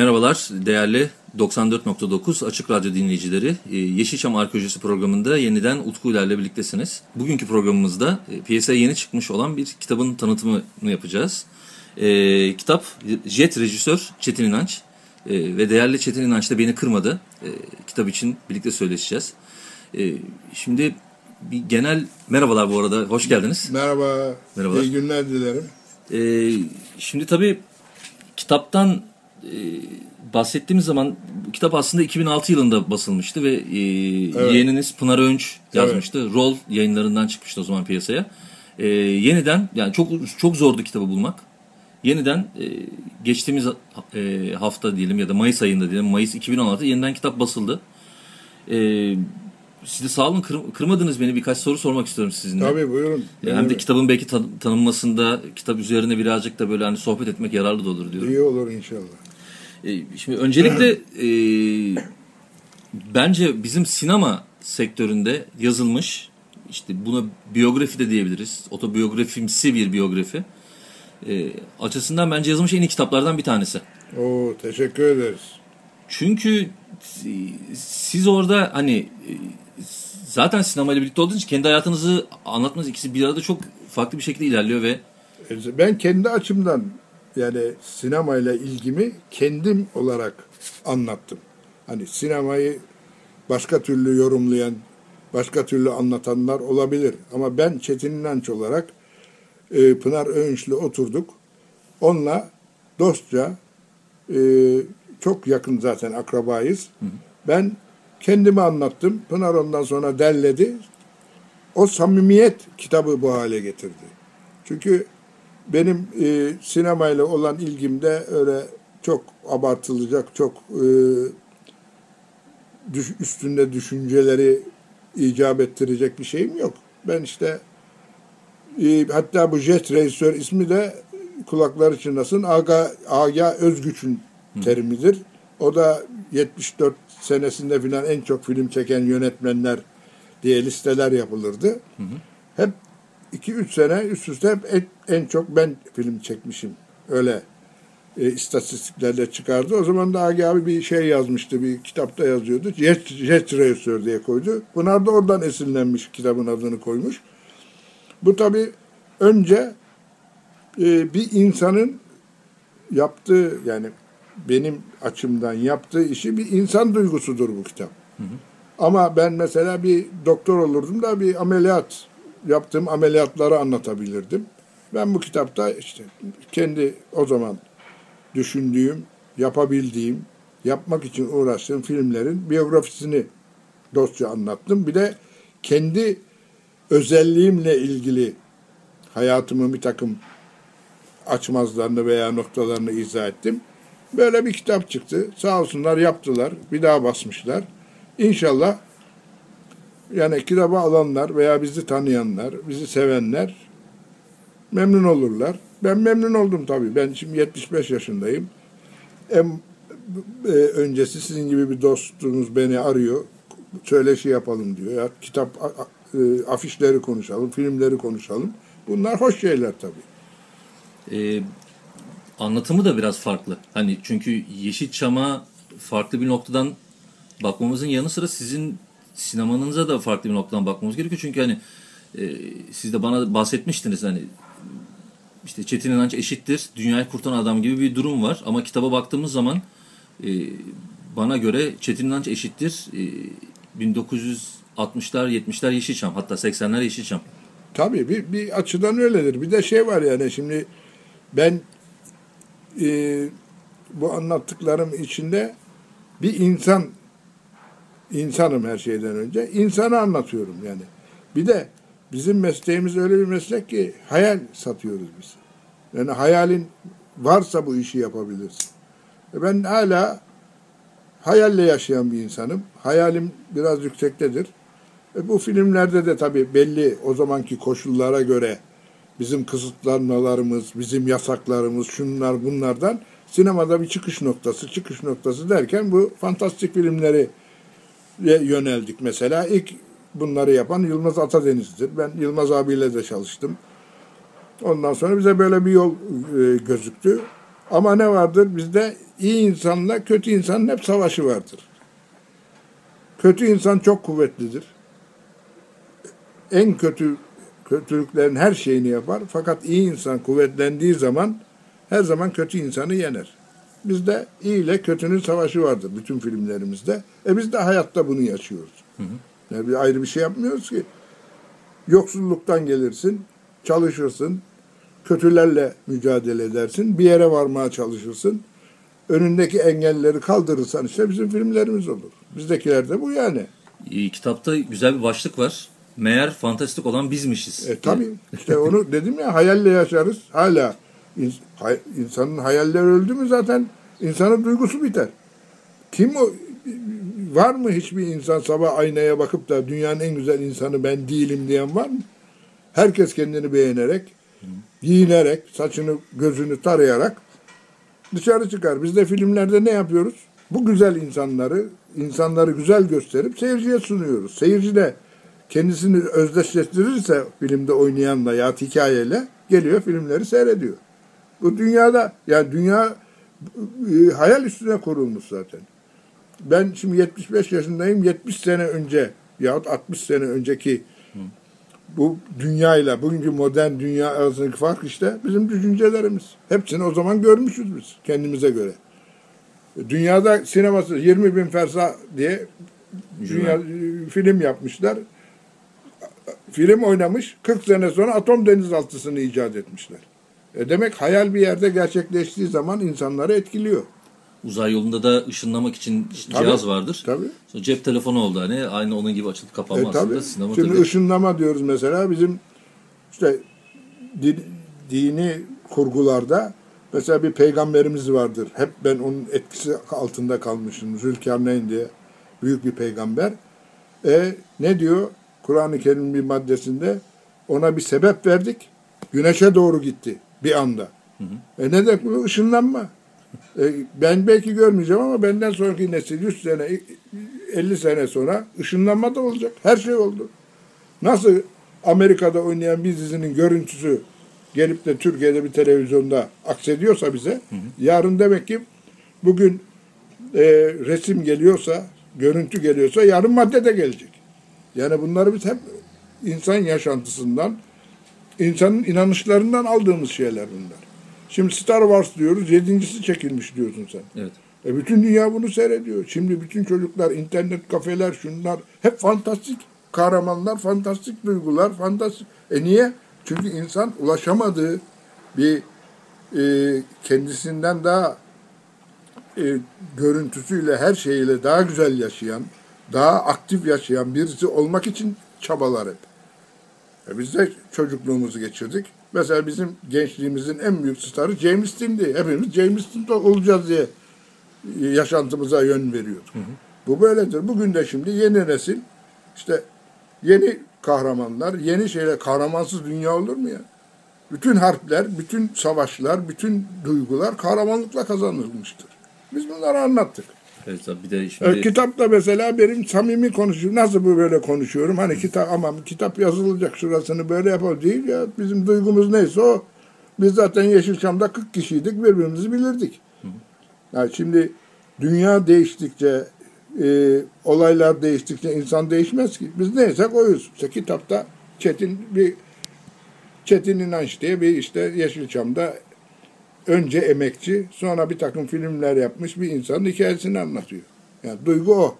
Merhabalar değerli 94.9 Açık Radyo dinleyicileri. Ee, Yeşilçam Arkeolojisi programında yeniden Utku ile birliktesiniz. Bugünkü programımızda e, piyasaya yeni çıkmış olan bir kitabın tanıtımını yapacağız. Ee, kitap Jet Rejisör Çetin İnanç ee, ve değerli Çetin İnanç da beni kırmadı. Ee, kitap için birlikte söyleşeceğiz. Şimdi bir genel merhabalar bu arada. Hoş geldiniz. Merhaba. Merhabalar. İyi günler dilerim. Şimdi tabii kitaptan e, bahsettiğimiz zaman bu kitap aslında 2006 yılında basılmıştı ve e, yeğeniniz Pınar Önç yazmıştı. Rol yayınlarından çıkmıştı o zaman piyasaya. E, yeniden yani çok çok zordu kitabı bulmak. Yeniden e, geçtiğimiz e, hafta diyelim ya da Mayıs ayında diyelim Mayıs 2016 yeniden kitap basıldı. E, siz de sağ olun kır, kırmadınız beni birkaç soru sormak istiyorum sizinle. Tabii buyurun. E, hem de kitabın belki tan- tanınmasında kitap üzerine birazcık da böyle hani sohbet etmek yararlı da olur diyorum. İyi olur inşallah. E, şimdi öncelikle e, bence bizim sinema sektöründe yazılmış işte buna biyografi de diyebiliriz. Otobiyografimsi bir biyografi. E, açısından bence yazılmış en iyi kitaplardan bir tanesi. Oo teşekkür ederiz. Çünkü e, siz orada hani e, zaten sinemayla birlikte olduğunuz için kendi hayatınızı anlatmanız ikisi bir arada çok farklı bir şekilde ilerliyor ve Ben kendi açımdan yani sinemayla ilgimi kendim olarak anlattım. Hani sinemayı başka türlü yorumlayan, başka türlü anlatanlar olabilir. Ama ben Çetin İnanç olarak e, Pınar Öğünç'le oturduk. Onunla dostça e, çok yakın zaten akrabayız. Ben kendimi anlattım. Pınar ondan sonra derledi. O samimiyet kitabı bu hale getirdi. Çünkü benim e, sinemayla olan ilgimde öyle çok abartılacak, çok e, düş, üstünde düşünceleri icap ettirecek bir şeyim yok. Ben işte e, hatta bu jet rejisör ismi de kulakları çınlasın Aga, Aga Özgüç'ün terimidir. O da 74 senesinde filan en çok film çeken yönetmenler diye listeler yapılırdı. Hı hı. Hep 2-3 sene üst üste hep en, en çok ben film çekmişim. Öyle e, istatistiklerle çıkardı. O zaman da Agi abi bir şey yazmıştı, bir kitapta yazıyordu. Jet, Jet Rejisör diye koydu. Pınar da oradan esinlenmiş, kitabın adını koymuş. Bu tabi önce e, bir insanın yaptığı yani benim açımdan yaptığı işi bir insan duygusudur bu kitap. Hı hı. Ama ben mesela bir doktor olurdum da bir ameliyat yaptığım ameliyatları anlatabilirdim. Ben bu kitapta işte kendi o zaman düşündüğüm, yapabildiğim, yapmak için uğraştığım filmlerin biyografisini dostça anlattım. Bir de kendi özelliğimle ilgili hayatımın bir takım açmazlarını veya noktalarını izah ettim. Böyle bir kitap çıktı. Sağ olsunlar yaptılar. Bir daha basmışlar. İnşallah yani kitabı alanlar veya bizi tanıyanlar, bizi sevenler memnun olurlar. Ben memnun oldum tabii. Ben şimdi 75 yaşındayım. En e, öncesi sizin gibi bir dostunuz beni arıyor. Söyleşi yapalım diyor. Ya kitap e, afişleri konuşalım, filmleri konuşalım. Bunlar hoş şeyler tabii. Ee, anlatımı da biraz farklı. Hani çünkü Yeşilçam'a farklı bir noktadan bakmamızın yanı sıra sizin sinemanıza da farklı bir noktadan bakmamız gerekiyor. Çünkü hani e, siz de bana bahsetmiştiniz hani işte Çetin İnanç eşittir dünyayı kurtaran adam gibi bir durum var. Ama kitaba baktığımız zaman e, bana göre Çetin İnanç eşittir e, 1960'lar 70'ler Yeşilçam hatta 80'ler Yeşilçam. Tabii bir, bir açıdan öyledir. Bir de şey var yani şimdi ben e, bu anlattıklarım içinde bir insan insanım her şeyden önce. İnsanı anlatıyorum yani. Bir de bizim mesleğimiz öyle bir meslek ki hayal satıyoruz biz. Yani hayalin varsa bu işi yapabilirsin. E ben hala hayalle yaşayan bir insanım. Hayalim biraz yüksektedir. E bu filmlerde de tabii belli o zamanki koşullara göre bizim kısıtlanmalarımız, bizim yasaklarımız, şunlar bunlardan sinemada bir çıkış noktası, çıkış noktası derken bu fantastik filmleri yöneldik mesela. İlk bunları yapan Yılmaz Atadeniz'dir. Ben Yılmaz abiyle de çalıştım. Ondan sonra bize böyle bir yol e, gözüktü. Ama ne vardır? Bizde iyi insanla kötü insanın hep savaşı vardır. Kötü insan çok kuvvetlidir. En kötü kötülüklerin her şeyini yapar. Fakat iyi insan kuvvetlendiği zaman her zaman kötü insanı yener. Bizde iyi ile kötünün savaşı vardır bütün filmlerimizde. E biz de hayatta bunu yaşıyoruz. Hı hı. Yani bir ayrı bir şey yapmıyoruz ki. Yoksulluktan gelirsin, çalışırsın, kötülerle mücadele edersin, bir yere varmaya çalışırsın. Önündeki engelleri kaldırırsan işte bizim filmlerimiz olur. Bizdekiler de bu yani. E, kitapta güzel bir başlık var. Meğer fantastik olan bizmişiz. E tabii. İşte onu dedim ya hayalle yaşarız. Hala insanın hayalleri öldü mü zaten insanın duygusu biter. Kim o var mı hiçbir insan sabah aynaya bakıp da dünyanın en güzel insanı ben değilim diyen var mı? Herkes kendini beğenerek, giyinerek, saçını gözünü tarayarak dışarı çıkar. Biz de filmlerde ne yapıyoruz? Bu güzel insanları, insanları güzel gösterip seyirciye sunuyoruz. Seyirci de kendisini özdeşleştirirse filmde oynayanla ya hikayeyle geliyor filmleri seyrediyor. Bu dünyada yani dünya e, hayal üstüne kurulmuş zaten. Ben şimdi 75 yaşındayım. 70 sene önce yahut 60 sene önceki bu dünyayla bugünkü modern dünya arasındaki fark işte bizim düşüncelerimiz. Hepsini o zaman görmüşüz biz kendimize göre. Dünyada sineması 20 bin fersa diye dünya, film yapmışlar. Film oynamış. 40 sene sonra atom denizaltısını icat etmişler. E demek hayal bir yerde gerçekleştiği zaman insanları etkiliyor. Uzay yolunda da ışınlamak için tabii, cihaz vardır. Tabii. Sonra cep telefonu oldu hani aynı onun gibi açılıp kapanma e, aslında. Sinema Şimdi tabii. ışınlama diyoruz mesela bizim işte din, dini kurgularda mesela bir peygamberimiz vardır. Hep ben onun etkisi altında kalmışım. Zülkarneyn diye büyük bir peygamber. E ne diyor? Kur'an-ı Kerim'in bir maddesinde ona bir sebep verdik. Güneşe doğru gitti bir anda. Hı hı. E ne demek bu? Işınlanma. E, ben belki görmeyeceğim ama benden sonraki nesil 100 sene, 50 sene sonra ışınlanma da olacak. Her şey oldu. Nasıl Amerika'da oynayan bir dizinin görüntüsü gelip de Türkiye'de bir televizyonda aksediyorsa bize, hı hı. yarın demek ki bugün e, resim geliyorsa, görüntü geliyorsa yarın madde de gelecek. Yani bunları biz hep insan yaşantısından, insanın inanışlarından aldığımız şeyler bunlar. Şimdi Star Wars diyoruz, yedincisi çekilmiş diyorsun sen. Evet. E bütün dünya bunu seyrediyor. Şimdi bütün çocuklar, internet kafeler, şunlar hep fantastik kahramanlar, fantastik duygular, fantastik. E niye? Çünkü insan ulaşamadığı bir e, kendisinden daha e, görüntüsüyle, her şeyiyle daha güzel yaşayan, daha aktif yaşayan birisi olmak için çabalar hep. E biz de çocukluğumuzu geçirdik. Mesela bizim gençliğimizin en büyük starı James Dean'di. Hepimiz James Dean olacağız diye yaşantımıza yön veriyorduk. Hı hı. Bu böyledir. Bugün de şimdi yeni nesil işte yeni kahramanlar, yeni şeyler, kahramansız dünya olur mu ya? Bütün harpler, bütün savaşlar, bütün duygular kahramanlıkla kazanılmıştır. Biz bunları anlattık. Evet, bir de şimdi... E, kitapta mesela benim samimi konuşuyorum. Nasıl bu böyle konuşuyorum? Hani kitap ama kitap yazılacak şurasını böyle yapalım değil ya. Bizim duygumuz neyse o. Biz zaten Yeşilçam'da 40 kişiydik birbirimizi bilirdik. Yani şimdi dünya değiştikçe e, olaylar değiştikçe insan değişmez ki. Biz neyse oyuz. İşte kitapta Çetin bir Çetin İnanç diye bir işte Yeşilçam'da önce emekçi, sonra bir takım filmler yapmış bir insanın hikayesini anlatıyor. Yani duygu o.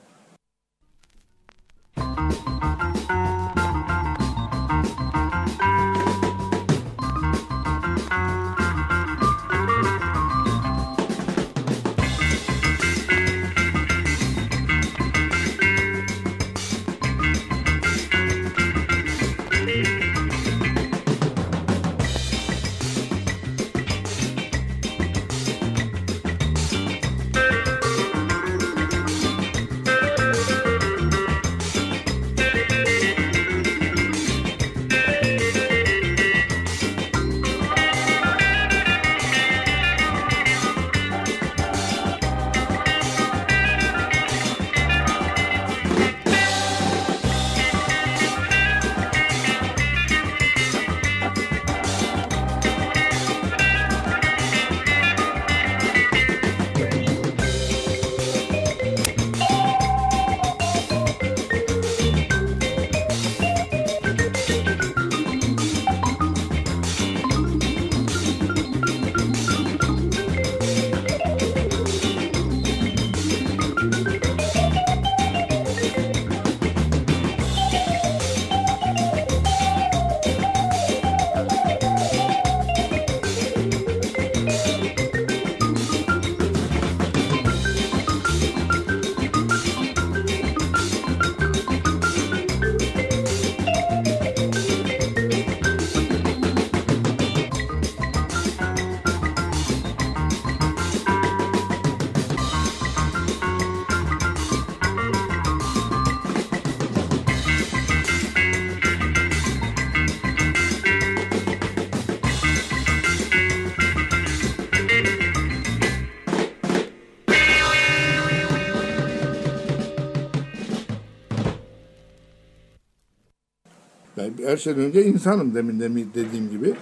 her şeyden önce insanım demin demin dediğim gibi.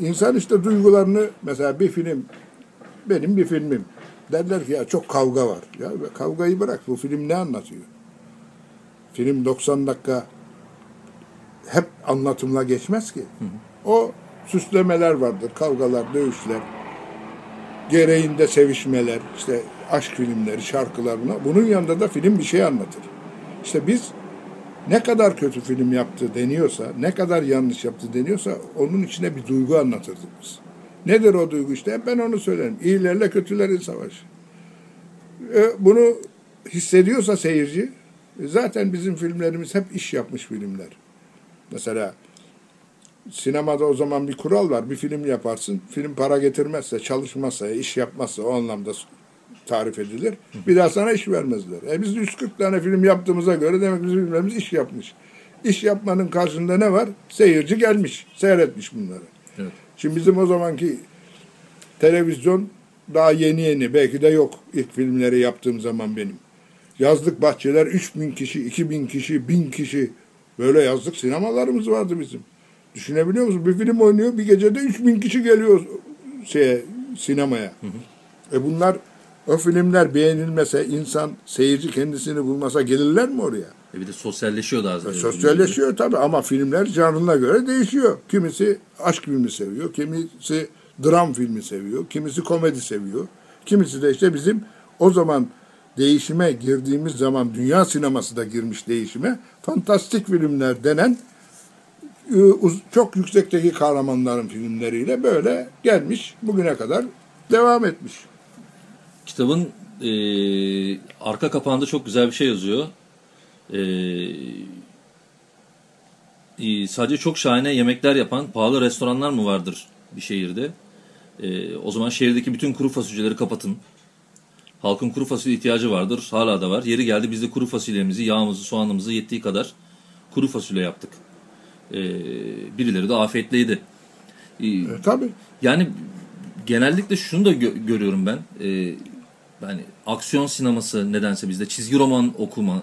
İnsan işte duygularını mesela bir film benim bir filmim. Derler ki ya çok kavga var. Ya kavgayı bırak bu film ne anlatıyor? Film 90 dakika hep anlatımla geçmez ki. O süslemeler vardır. Kavgalar, dövüşler, gereğinde sevişmeler, işte aşk filmleri, şarkılar buna. Bunun yanında da film bir şey anlatır. İşte biz ne kadar kötü film yaptı deniyorsa, ne kadar yanlış yaptı deniyorsa onun içine bir duygu anlatırdık biz. Nedir o duygu işte? Ben onu söylerim. İyilerle kötülerin savaşı. E, bunu hissediyorsa seyirci, e, zaten bizim filmlerimiz hep iş yapmış filmler. Mesela sinemada o zaman bir kural var. Bir film yaparsın. Film para getirmezse, çalışmazsa, iş yapmazsa o anlamda tarif edilir. Bir daha sana iş vermezler. E biz 140 tane film yaptığımıza göre demek bizim filmlerimiz iş yapmış. İş yapmanın karşında ne var? Seyirci gelmiş, seyretmiş bunları. Evet. Şimdi bizim o zamanki televizyon daha yeni yeni belki de yok ilk filmleri yaptığım zaman benim. Yazlık bahçeler 3000 kişi, 2000 kişi, 1000 kişi böyle yazlık sinemalarımız vardı bizim. Düşünebiliyor musun? Bir film oynuyor bir gecede 3000 kişi geliyor şeye, sinemaya. E bunlar o filmler beğenilmese insan seyirci kendisini bulmasa gelirler mi oraya? E bir de sosyalleşiyor daha. E, Sosyalleşiyor tabii ama filmler canına göre değişiyor. Kimisi aşk filmi seviyor, kimisi dram filmi seviyor, kimisi komedi seviyor. Kimisi de işte bizim o zaman değişime girdiğimiz zaman dünya sineması da girmiş değişime fantastik filmler denen e, çok yüksekteki kahramanların filmleriyle böyle gelmiş bugüne kadar devam etmiş. Kitabın e, arka kapağında çok güzel bir şey yazıyor. E, e, sadece çok şahane yemekler yapan pahalı restoranlar mı vardır bir şehirde? E, o zaman şehirdeki bütün kuru fasulyeleri kapatın. Halkın kuru fasulye ihtiyacı vardır. Hala da var. Yeri geldi biz de kuru fasulyemizi, yağımızı, soğanımızı yettiği kadar kuru fasulye yaptık. E, birileri de afiyetleydi. E, E, tabii. yani genellikle şunu da gö- görüyorum ben. Ee, yani aksiyon sineması nedense bizde çizgi roman okuma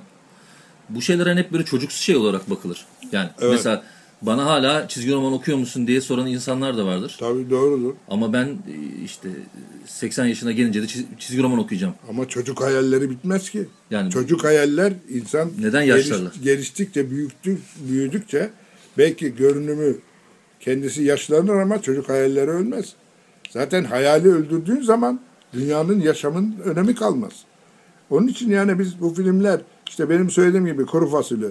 bu şeylere hep böyle çocuksu şey olarak bakılır. Yani Evet. mesela bana hala çizgi roman okuyor musun diye soran insanlar da vardır. Tabii doğrudur. Ama ben e, işte 80 yaşına gelince de çiz- çizgi roman okuyacağım. Ama çocuk hayalleri bitmez ki. Yani Çocuk hayaller insan Neden yaşlarlar? geliş- geliştikçe, büyüktü, büyüdükçe belki görünümü kendisi yaşlanır ama çocuk hayalleri ölmez. Zaten hayali öldürdüğün zaman dünyanın yaşamın önemi kalmaz. Onun için yani biz bu filmler işte benim söylediğim gibi kuru fasulye.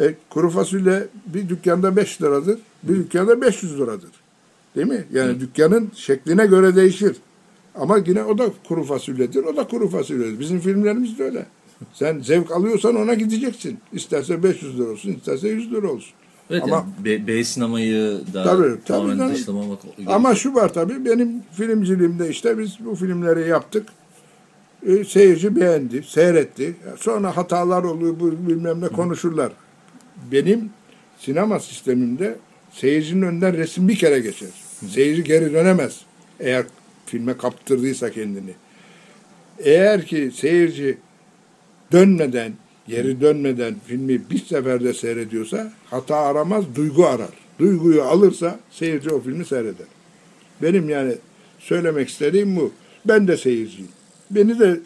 E, kuru fasulye bir dükkanda 5 liradır, bir dükkanda 500 liradır. Değil mi? Yani dükkanın şekline göre değişir. Ama yine o da kuru fasulyedir, o da kuru fasulyedir. Bizim filmlerimiz de öyle. Sen zevk alıyorsan ona gideceksin. İsterse 500 lira olsun, isterse 100 lira olsun. Evet ama- yani B, B sinemayı da Tabii, tabii canım. dışlamamak Ama şu var tabii benim filmciliğimde işte biz bu filmleri yaptık. E, seyirci beğendi, seyretti. Sonra hatalar oluyor, bu bilmem ne konuşurlar. Benim sinema sistemimde seyircinin önden resim bir kere geçer. Seyirci geri dönemez. Eğer filme kaptırdıysa kendini. Eğer ki seyirci dönmeden, geri dönmeden filmi bir seferde seyrediyorsa hata aramaz, duygu arar. Duyguyu alırsa seyirci o filmi seyreder. Benim yani söylemek istediğim bu. Ben de seyirciyim. Beni de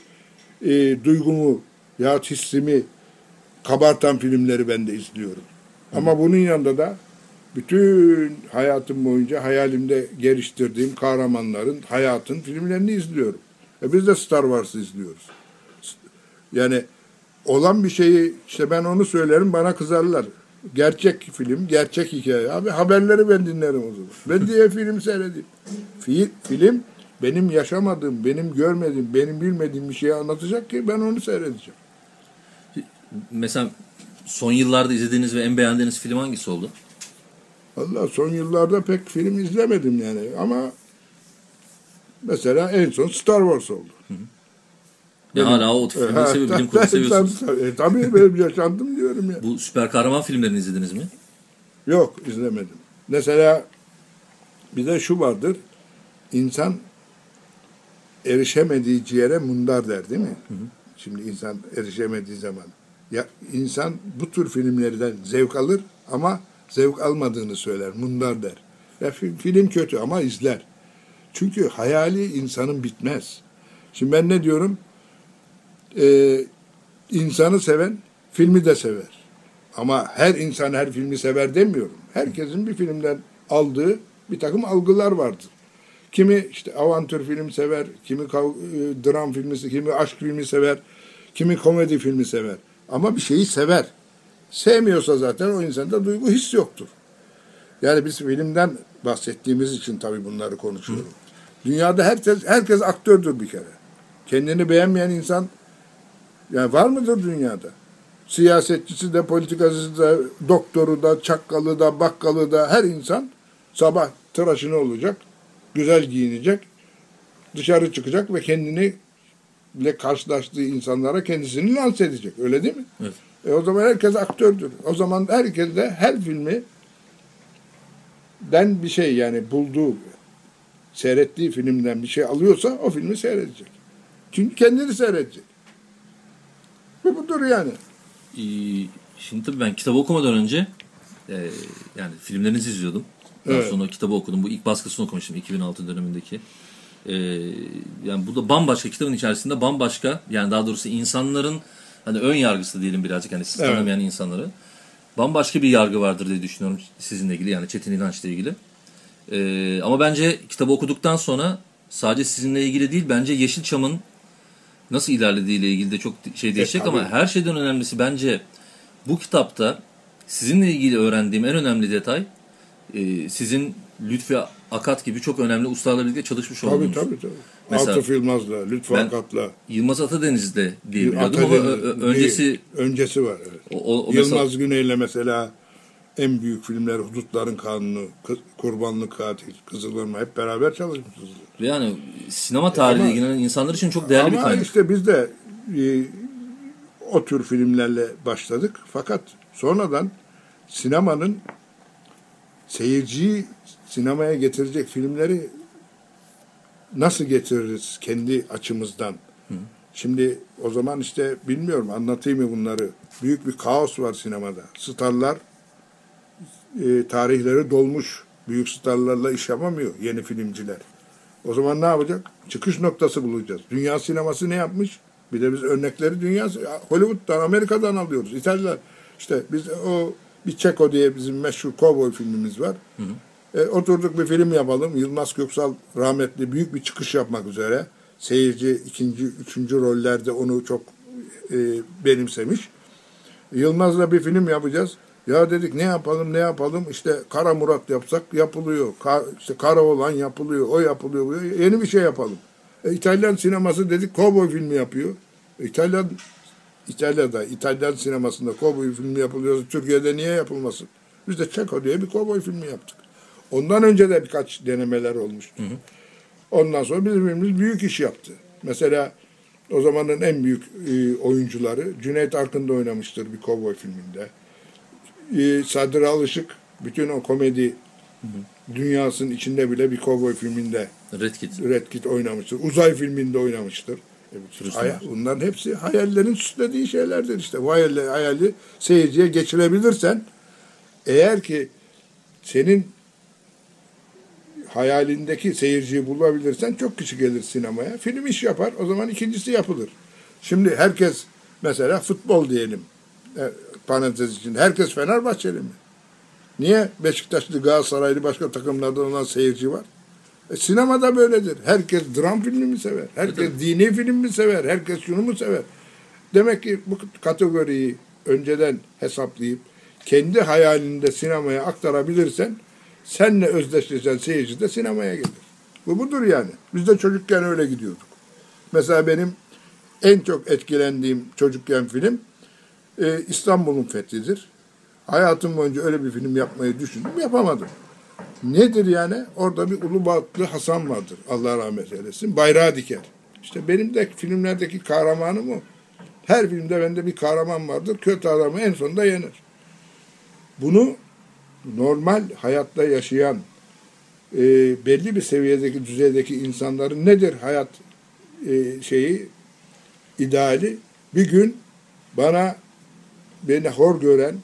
e, duygumu ya hissimi kabartan filmleri ben de izliyorum. Ama bunun yanında da bütün hayatım boyunca hayalimde geliştirdiğim kahramanların hayatın filmlerini izliyorum. E biz de Star Wars'ı izliyoruz. Yani olan bir şeyi işte ben onu söylerim bana kızarlar. Gerçek film, gerçek hikaye. Abi haberleri ben dinlerim o zaman. Ben diye film seyredeyim. Fi, film benim yaşamadığım, benim görmediğim, benim bilmediğim bir şeyi anlatacak ki ben onu seyredeceğim. Mesela son yıllarda izlediğiniz ve en beğendiğiniz film hangisi oldu? Allah son yıllarda pek film izlemedim yani ama mesela en son Star Wars oldu. Ya hala o filmleri seviyor, bilim kurgu seviyorsunuz. e, tabii benim yaşandım diyorum ya. Bu süper kahraman filmlerini izlediniz mi? Yok izlemedim. Mesela bir de şu vardır. İnsan erişemediği ciğere mundar der değil mi? Şimdi insan erişemediği zaman. Ya insan bu tür filmlerden zevk alır ama zevk almadığını söyler, mundar der. Ya fi- film kötü ama izler. Çünkü hayali insanın bitmez. Şimdi ben ne diyorum? Ee, insanı seven filmi de sever. Ama her insan her filmi sever demiyorum. Herkesin bir filmden aldığı bir takım algılar vardır. Kimi işte avantür film sever, kimi e, dram filmi, kimi aşk filmi sever, kimi komedi filmi sever. Ama bir şeyi sever. Sevmiyorsa zaten o insanda duygu his yoktur. Yani biz filmden bahsettiğimiz için tabii bunları konuşuyorum. Dünyada herkes herkes aktördür bir kere. Kendini beğenmeyen insan yani var mıdır dünyada? Siyasetçisi de, politikacısı da, doktoru da, çakkalı da, bakkalı da her insan sabah tıraşını olacak, güzel giyinecek, dışarı çıkacak ve kendini ile karşılaştığı insanlara kendisini lanse edecek. Öyle değil mi? Evet. E o zaman herkes aktördür. O zaman herkes de her filmi den bir şey yani bulduğu, seyrettiği filmden bir şey alıyorsa o filmi seyredecek. Çünkü kendini seyredecek. Bu budur yani. Ee, Şimdi tabii ben kitabı okumadan önce e, yani filmlerinizi izliyordum. Daha Evet. sonra kitabı okudum. Bu ilk baskısını okumuştum 2006 dönemindeki. Ee, yani bu da bambaşka kitabın içerisinde bambaşka yani daha doğrusu insanların hani ön yargısı diyelim birazcık hani siz Evet. tanımayan insanları bambaşka bir yargı vardır diye düşünüyorum sizinle ilgili yani Çetin İnanç'la ilgili. Ee, ama bence kitabı okuduktan sonra sadece sizinle ilgili değil bence Yeşilçam'ın nasıl ilerlediğiyle ilgili de çok şey değişecek ama E, tabii. her şeyden önemlisi bence bu kitapta sizinle ilgili öğrendiğim en önemli detay e, sizin Lütfi Akat gibi çok önemli ustalarla birlikte çalışmış Tabii olduğunuz. tabii tabii. Mesela Atıf Yılmaz'la, Lütfü Akat'la. Yılmaz Atadeniz'de diye biliyordum ama öncesi değil, öncesi var evet. o, o, o mesela- Yılmaz Güney'le mesela en büyük filmler Hudutların Kanunu, Kurbanlık Katil, Kızılırma hep beraber çalışmışız. yani sinema tarihiyle Ama- ilgilenen insanlar için çok değerli bir Ama kaynak. işte biz de e, o tür filmlerle başladık. Fakat sonradan sinemanın seyirciyi sinemaya getirecek filmleri nasıl getiririz kendi açımızdan? Şimdi o zaman işte bilmiyorum anlatayım mı bunları. Büyük bir kaos var sinemada. Starlar e, tarihleri dolmuş. Büyük starlarla iş yapamıyor yeni filmciler. O zaman ne yapacak? Çıkış noktası bulacağız. Dünya sineması ne yapmış? Bir de biz örnekleri dünya Hollywood'dan, Amerika'dan alıyoruz. İtalyanlar işte biz o bir Çeko diye bizim meşhur kovboy filmimiz var. E, oturduk bir film yapalım. Yılmaz Köksal rahmetli büyük bir çıkış yapmak üzere. Seyirci ikinci, üçüncü rollerde onu çok e, benimsemiş. Yılmaz'la bir film yapacağız. Ya dedik ne yapalım ne yapalım işte Kara Murat yapsak yapılıyor. Ka, işte Kara olan yapılıyor. O yapılıyor. bu- Yeni bir şey yapalım. E, İtalyan sineması dedik kovboy filmi yapıyor. E, İtalyan İtalya'da İtalyan sinemasında kovboy filmi yapılıyorsa Türkiye'de niye yapılmasın? Biz de Çeko diye bir kovboy filmi yaptık. Ondan önce de birkaç denemeler olmuştu. Ondan sonra bizim filmimiz büyük iş yaptı. Mesela o zamanın en büyük e, oyuncuları Cüneyt Arkın da oynamıştır bir kovboy filminde. E, Sadri Alışık bütün o komedi dünyasının içinde bile bir kovboy filminde Red Kit. Red Kit oynamıştır. Uzay filminde oynamıştır. Evet, hay- bunların hepsi hayallerin süslediği şeylerdir işte. Bu hayali, hayali seyirciye geçirebilirsen eğer ki senin hayalindeki seyirciyi bulabilirsen çok kişi gelir sinemaya. Film iş yapar. O zaman ikincisi yapılır. Şimdi herkes mesela futbol diyelim. Parantez için. Herkes Fenerbahçeli mi? Niye Beşiktaşlı, Galatasaraylı başka takımlardan olan seyirci var? E, sinemada böyledir. Herkes dram filmi mi sever? Herkes dini film mi sever? Herkes şunu mu sever? Demek ki bu kategoriyi önceden hesaplayıp kendi hayalinde sinemaya aktarabilirsen senle özdeşleşen seyirci de sinemaya gelir. Bu budur yani. Biz de çocukken öyle gidiyorduk. Mesela benim en çok etkilendiğim çocukken film e, İstanbul'un fethidir. Hayatım boyunca öyle bir film yapmayı düşündüm, yapamadım. Nedir yani? Orada bir Ulubatlı Hasan vardır. Allah rahmet eylesin. Bayrağı diker. İşte benim de filmlerdeki kahramanım o. Her filmde bende bir kahraman vardır. Kötü adamı en sonunda yener. Bunu normal hayatta yaşayan e, belli bir seviyedeki düzeydeki insanların nedir hayat e, şeyi ideali bir gün bana beni hor gören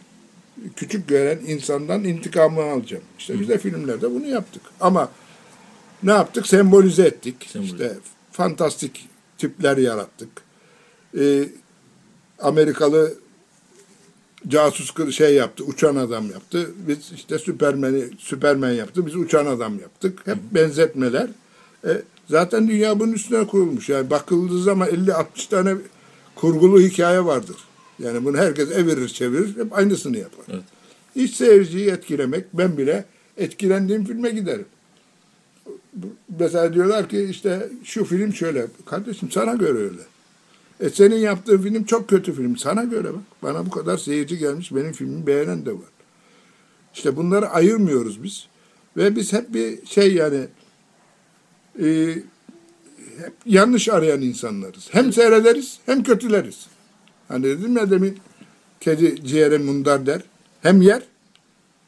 küçük gören insandan intikamını alacağım. İşte biz de filmlerde bunu yaptık. Ama ne yaptık? Sembolize ettik. Sembolize. İşte fantastik tipler yarattık. Ee, Amerikalı casus şey yaptı, uçan adam yaptı. Biz işte Süpermen'i Süpermen yaptı. Biz uçan adam yaptık. Hep benzetmeler. E, zaten dünya bunun üstüne kurulmuş. Yani bakıldığı zaman 50-60 tane kurgulu hikaye vardır. Yani bunu herkes evirir çevirir. Hep aynısını yapar. Evet. Hiç seyirciyi etkilemek. Ben bile etkilendiğim filme giderim. Mesela diyorlar ki işte şu film şöyle. Kardeşim sana göre öyle. E senin yaptığın film çok kötü film. Sana göre bak. Bana bu kadar seyirci gelmiş. Benim filmimi beğenen de var. İşte bunları ayırmıyoruz biz. Ve biz hep bir şey yani e, hep yanlış arayan insanlarız. Hem seyrederiz hem kötüleriz. Hani dedim ya demin kedi ciğere mundar der. Hem yer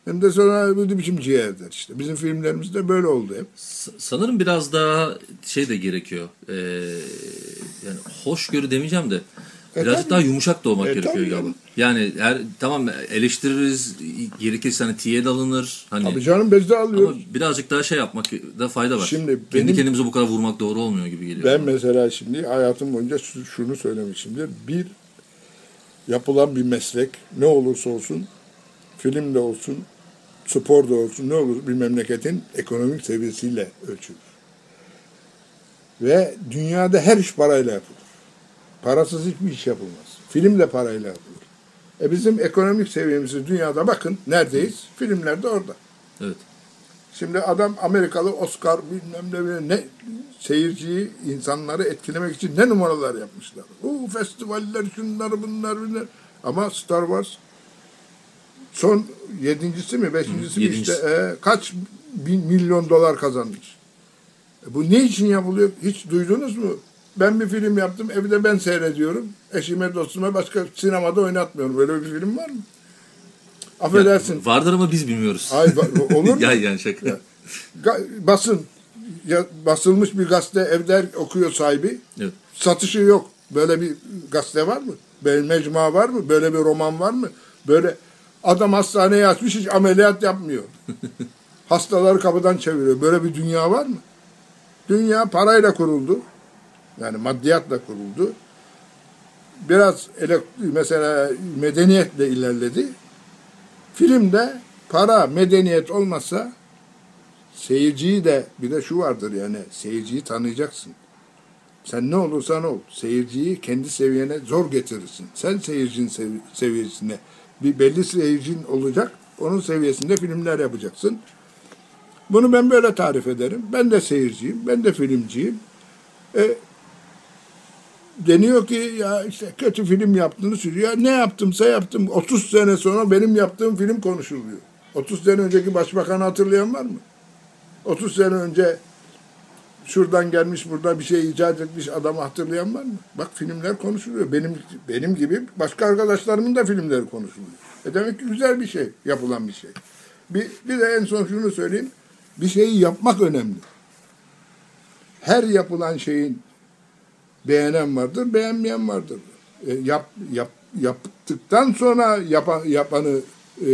hem de sonra bu biçim ciğer der işte. Bizim filmlerimizde böyle oldu hep. Sanırım biraz daha şey de gerekiyor. Ee, yani hoşgörü demeyeceğim de E, birazcık tabii. daha yumuşak da olmak E, gerekiyor galiba. canım. Yani her tamam eleştiririz gerekirse hani tiye alınır. Hani Tabii canım biz de ama alıyoruz. birazcık daha şey yapmak da fayda var. Şimdi Kendi benim- kendimize bu kadar vurmak doğru olmuyor gibi geliyor. Ben mesela şimdi hayatım boyunca şu- şunu söylemişimdir. Bir yapılan bir meslek ne olursa olsun film de olsun spor da olsun ne olur bir memleketin ekonomik seviyesiyle ölçülür. Ve dünyada her iş parayla yapılır. Parasız hiçbir iş yapılmaz. Film de parayla yapılır. E bizim ekonomik seviyemizi dünyada bakın neredeyiz? Filmlerde orada. Evet. Şimdi adam Amerikalı Oscar bilmem ne, ne seyirciyi, insanları etkilemek için ne numaralar yapmışlar. Bu festivaller, şunlar bunlar bunlar. Ama Star Wars son yedincisi mi, beşincisi mi yedincisi. işte e, kaç bin milyon dolar kazanmış. E, bu ne için yapılıyor? Hiç duydunuz mu? Ben bir film yaptım, evde ben seyrediyorum. Eşime, dostuma başka sinemada oynatmıyorum. Böyle bir film var mı? Affedersin. Vardır ama biz bilmiyoruz. Ay, olur mu? ya yani şaka. Ya. Basın ya, basılmış bir gazete evde okuyor sahibi. Evet. Satışı yok. Böyle bir gazete var mı? Böyle mecmua var mı? Böyle bir roman var mı? Böyle adam hastaneye açmış hiç ameliyat yapmıyor. Hastaları kapıdan çeviriyor. Böyle bir dünya var mı? Dünya parayla kuruldu. Yani maddiyatla kuruldu. Biraz elek- mesela medeniyetle ilerledi. Filmde para, medeniyet olmazsa seyirciyi de bir de şu vardır yani seyirciyi tanıyacaksın. Sen ne olursan ol seyirciyi kendi seviyene zor getirirsin. Sen seyircinin sev- seviyesine bir belli seyircin olacak. Onun seviyesinde filmler yapacaksın. Bunu ben böyle tarif ederim. Ben de seyirciyim, ben de filmciyim. E, deniyor ki ya işte kötü film yaptığını söylüyor. Ne yaptımsa yaptım. 30 sene sonra benim yaptığım film konuşuluyor. 30 sene önceki başbakanı hatırlayan var mı? 30 sene önce şuradan gelmiş burada bir şey icat etmiş adamı hatırlayan var mı? Bak filmler konuşuluyor. Benim benim gibi başka arkadaşlarımın da filmleri konuşuluyor. E demek ki güzel bir şey, yapılan bir şey. Bir, bir de en son şunu söyleyeyim. Bir şeyi yapmak önemli. Her yapılan şeyin beğenen vardır, beğenmeyen vardır. E, yap, yap, yaptıktan sonra yapan, yapanı e,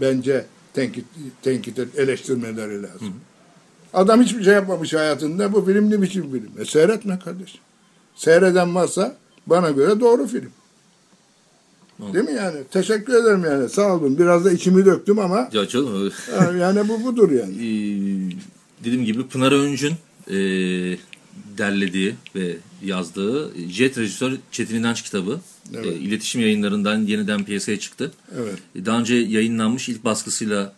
bence tenkit, tenkit et, eleştirmeleri lazım. Adam hiçbir şey yapmamış hayatında. Bu film ne biçim film? E seyretme kardeşim. Seyreden varsa bana göre doğru film. Değil mi yani? Teşekkür ederim yani. Sağ olun. Biraz da içimi döktüm ama Ya canım yani bu budur yani. Ee, dediğim gibi Pınar Öncü'nün e, derlediği ve yazdığı Jet Rejisör Çetin İnanç kitabı Evet. e, iletişim yayınlarından yeniden piyasaya çıktı. Evet. E, Daha önce yayınlanmış ilk baskısıyla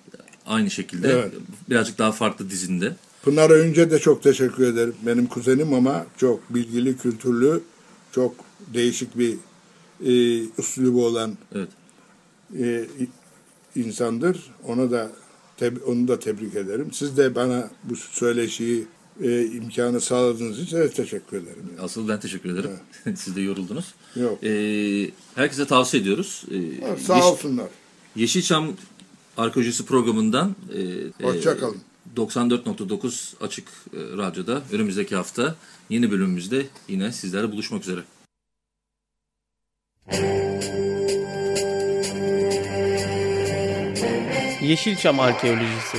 aynı şekilde Evet. birazcık daha farklı dizinde. Pınar Önce de çok teşekkür ederim. Benim kuzenim ama çok bilgili, kültürlü, çok değişik bir e, üslubu olan Evet. e, insandır. Ona da onu da tebrik ederim. Siz de bana bu söyleşiyi e, imkanı sağladığınız için de teşekkür ederim. yani. Asıl ben teşekkür ederim. Siz de yoruldunuz. Yok. E, herkese tavsiye ediyoruz. E, Ha, Sağ Yeş- olsunlar. Yeşilçam Arkeolojisi programından e, Hoşça kalın. 94.9 Açık e, Radyo'da önümüzdeki hafta yeni bölümümüzde yine sizlerle buluşmak üzere. Yeşilçam Arkeolojisi